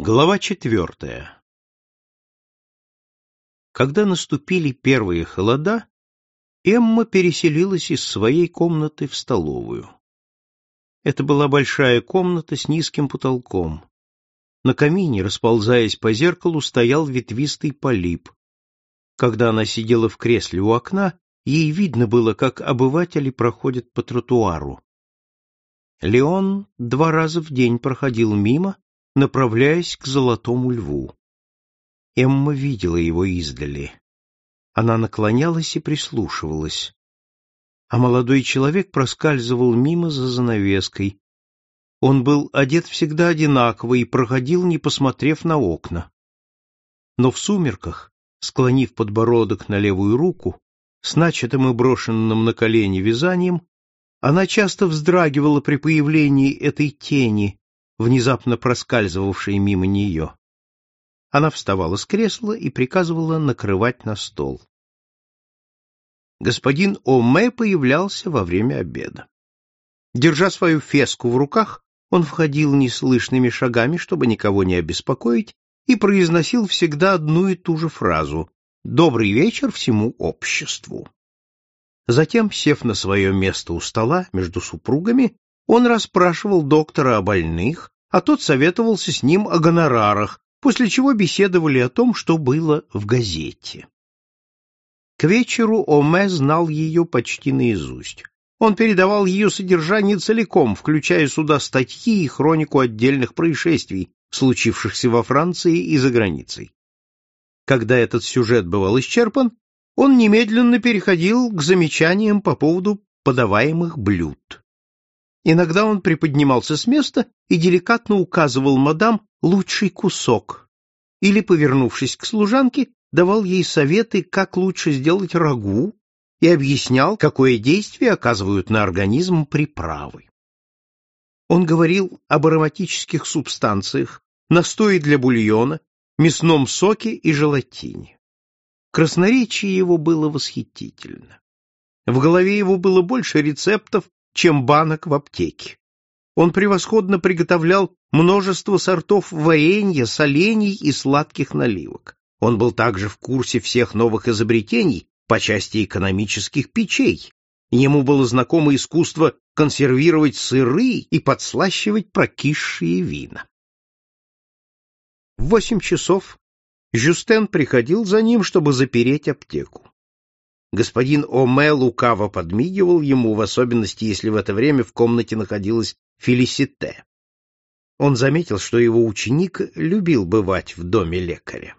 Глава четвертая Когда наступили первые холода, Эмма переселилась из своей комнаты в столовую. Это была большая комната с низким потолком. На камине, расползаясь по зеркалу, стоял ветвистый полип. Когда она сидела в кресле у окна, ей видно было, как обыватели проходят по тротуару. Леон два раза в день проходил мимо, направляясь к Золотому Льву. Эмма видела его издали. Она наклонялась и прислушивалась. А молодой человек проскальзывал мимо за занавеской. Он был одет всегда одинаково и проходил, не посмотрев на окна. Но в сумерках, склонив подбородок на левую руку, с начатым и брошенным на колени вязанием, она часто вздрагивала при появлении этой тени, внезапно проскальзывавшей мимо нее. Она вставала с кресла и приказывала накрывать на стол. Господин О'Мэ появлялся во время обеда. Держа свою феску в руках, он входил неслышными шагами, чтобы никого не обеспокоить, и произносил всегда одну и ту же фразу «Добрый вечер всему обществу». Затем, сев на свое место у стола между супругами, он расспрашивал доктора о больных, а тот советовался с ним о гонорарах, после чего беседовали о том, что было в газете. К вечеру Оме знал ее почти наизусть. Он передавал ее содержание целиком, включая сюда статьи и хронику отдельных происшествий, случившихся во Франции и за границей. Когда этот сюжет бывал исчерпан, он немедленно переходил к замечаниям по поводу подаваемых блюд. Иногда он приподнимался с места и деликатно указывал мадам лучший кусок, или, повернувшись к служанке, давал ей советы, как лучше сделать рагу, и объяснял, какое действие оказывают на организм приправы. Он говорил об ароматических субстанциях, настое для бульона, мясном соке и желатине. Красноречие его было восхитительно. В голове его было больше рецептов, чем банок в аптеке. Он превосходно приготовлял множество сортов варенья, солений и сладких наливок. Он был также в курсе всех новых изобретений по части экономических печей. Ему было знакомо искусство консервировать сыры и подслащивать прокисшие вина. В восемь часов Жюстен приходил за ним, чтобы запереть аптеку. Господин Оме лукаво подмигивал ему, в особенности, если в это время в комнате находилась Фелисите. Он заметил, что его ученик любил бывать в доме лекаря.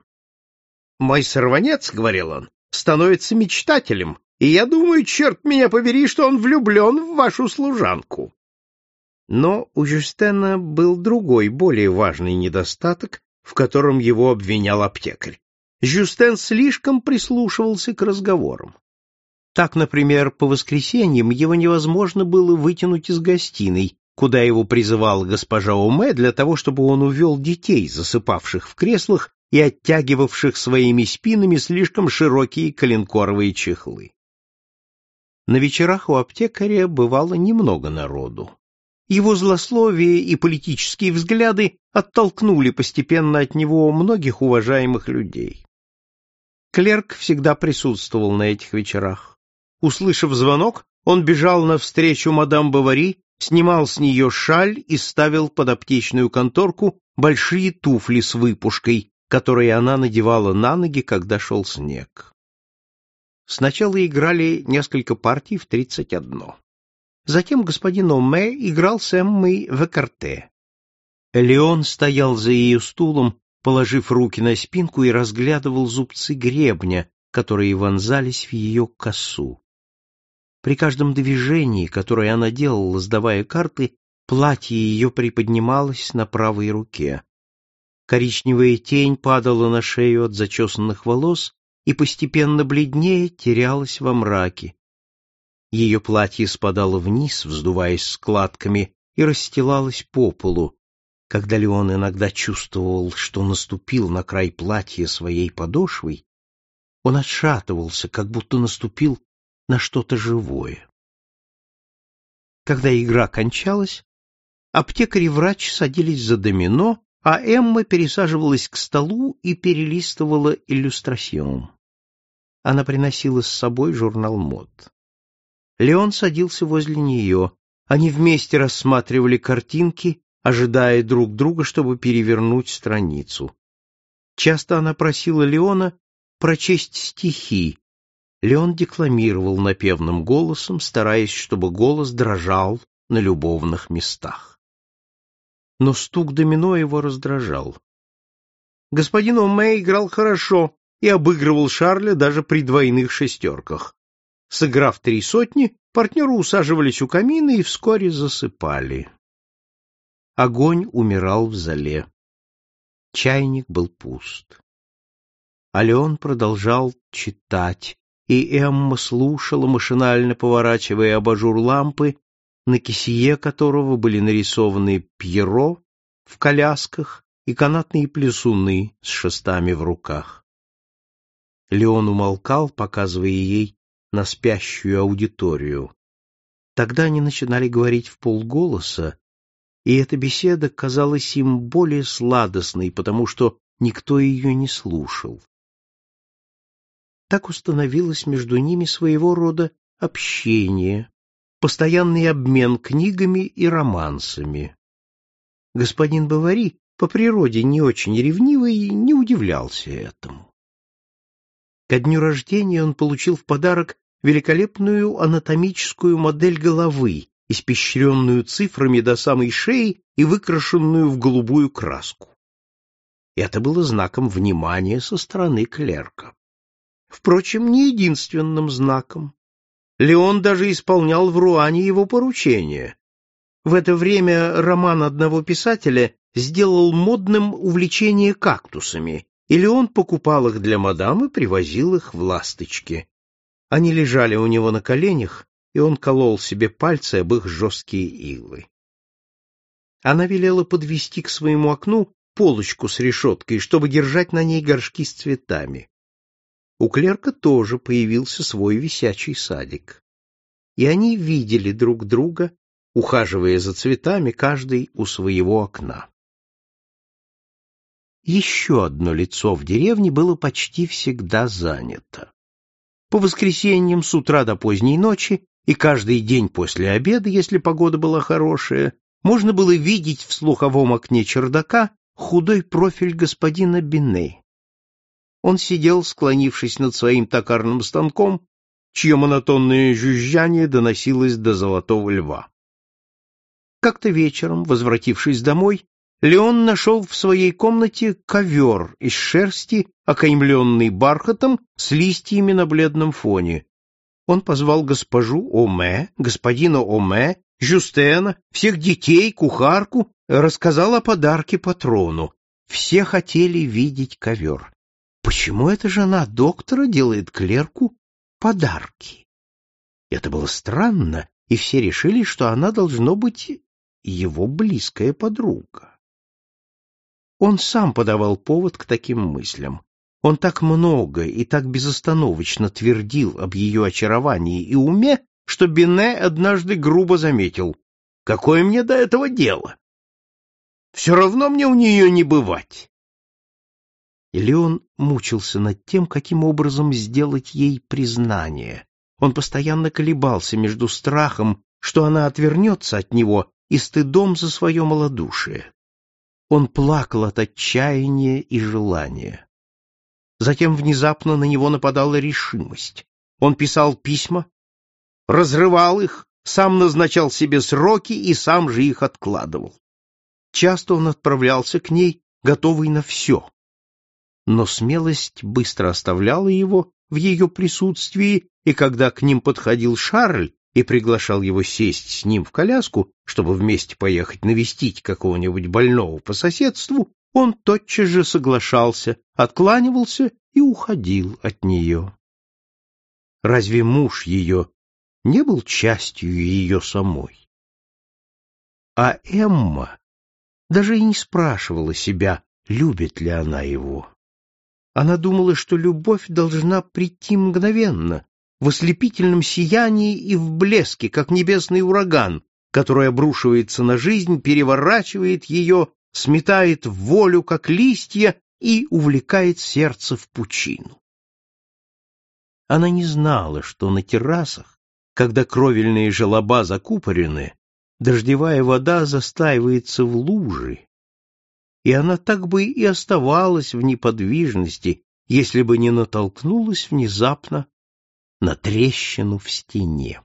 «Мой сорванец, — говорил он, — становится мечтателем, и я думаю, черт меня побери, что он влюблен в вашу служанку». Но у Жюстена был другой, более важный недостаток, в котором его обвинял аптекарь. Жюстен слишком прислушивался к разговорам. Так, например, по воскресеньям его невозможно было вытянуть из гостиной, куда его призывала госпожа Оме для того, чтобы он увел детей, засыпавших в креслах и оттягивавших своими спинами слишком широкие коленкоровые чехлы. На вечерах у аптекаря бывало немного народу. Его злословие и политические взгляды оттолкнули постепенно от него многих уважаемых людей. Клерк всегда присутствовал на этих вечерах. Услышав звонок, он бежал навстречу мадам Бавари, снимал с нее шаль и ставил под аптечную конторку большие туфли с выпушкой, которые она надевала на ноги, когда шел снег. Сначала играли несколько партий в тридцать одно. Затем господин Оме играл с Эммой в экарте. Леон стоял за ее стулом, положив руки на спинку и разглядывал зубцы гребня, которые вонзались в ее косу. При каждом движении, которое она делала, сдавая карты, платье ее приподнималось на правой руке. Коричневая тень падала на шею от зачесанных волос и постепенно бледнее терялась во мраке. Ее платье спадало вниз, вздуваясь складками, и расстилалось по полу, когда Леон иногда чувствовал, что наступил на край платья своей подошвой, он отшатывался, как будто наступил на что-то живое. Когда игра кончалась, аптекарь и врач садились за домино а Эмма пересаживалась к столу и перелистывала иллюстрацион. Она приносила с собой журнал мод. Леон садился возле нее. Они вместе рассматривали картинки, ожидая друг друга, чтобы перевернуть страницу. Часто она просила Леона прочесть стихи. Леон декламировал напевным голосом, стараясь, чтобы голос дрожал на любовных местах но стук домино его раздражал. Господин О'Мэй играл хорошо и обыгрывал Шарля даже при двойных шестерках. Сыграв три сотни, партнеры усаживались у камина и вскоре засыпали. Огонь умирал в зале. Чайник был пуст. А Леон продолжал читать, и Эмма слушала, машинально поворачивая абажур лампы на кисее которого были нарисованы Пьеро в колясках и канатные плесуны с шестами в руках. Леон умолкал, показывая ей на спящую аудиторию. Тогда они начинали говорить в полголоса, и эта беседа казалась им более сладостной, потому что никто ее не слушал. Так установилось между ними своего рода общение, постоянный обмен книгами и романсами. Господин Бавари, по природе не очень ревнивый, не удивлялся этому. Ко дню рождения он получил в подарок великолепную анатомическую модель головы, испещренную цифрами до самой шеи и выкрашенную в голубую краску. Это было знаком внимания со стороны клерка. Впрочем, не единственным знаком. Леон даже исполнял в Руане его поручения. В это время роман одного писателя сделал модным увлечение кактусами, и Леон покупал их для мадам и привозил их в ласточки. Они лежали у него на коленях, и он колол себе пальцы об их жесткие иглы. Она велела подвести к своему окну полочку с решеткой, чтобы держать на ней горшки с цветами. У клерка тоже появился свой висячий садик. И они видели друг друга, ухаживая за цветами, каждый у своего окна. Еще одно лицо в деревне было почти всегда занято. По воскресеньям с утра до поздней ночи и каждый день после обеда, если погода была хорошая, можно было видеть в слуховом окне чердака худой профиль господина Бинне. Он сидел, склонившись над своим токарным станком, чье монотонное жужжание доносилось до золотого льва. Как-то вечером, возвратившись домой, Леон нашел в своей комнате ковер из шерсти, окаймленный бархатом, с листьями на бледном фоне. Он позвал госпожу Оме, господина Оме, Жюстена, всех детей, кухарку, рассказал о подарке патрону. Все хотели видеть ковер. Почему эта жена доктора делает клерку подарки? Это было странно, и все решили, что она должно быть его близкая подруга. Он сам подавал повод к таким мыслям. Он так много и так безостановочно твердил об ее очаровании и уме, что Бене однажды грубо заметил, «Какое мне до этого дело? Все равно мне у нее не бывать. И Леон мучился над тем, каким образом сделать ей признание. Он постоянно колебался между страхом, что она отвернется от него, и стыдом за свое малодушие. Он плакал от отчаяния и желания. Затем внезапно на него нападала решимость. Он писал письма, разрывал их, сам назначал себе сроки и сам же их откладывал. Часто он отправлялся к ней, готовый на все но смелость быстро оставляла его в ее присутствии, и когда к ним подходил Шарль и приглашал его сесть с ним в коляску, чтобы вместе поехать навестить какого-нибудь больного по соседству, он тотчас же соглашался, откланивался и уходил от нее. Разве муж ее не был частью ее самой? А Эмма даже и не спрашивала себя, любит ли она его. Она думала, что любовь должна прийти мгновенно, в ослепительном сиянии и в блеске, как небесный ураган, который обрушивается на жизнь, переворачивает ее, сметает волю, как листья, и увлекает сердце в пучину. Она не знала, что на террасах, когда кровельные желоба закупорены, дождевая вода застаивается в луже, и она так бы и оставалась в неподвижности, если бы не натолкнулась внезапно на трещину в стене.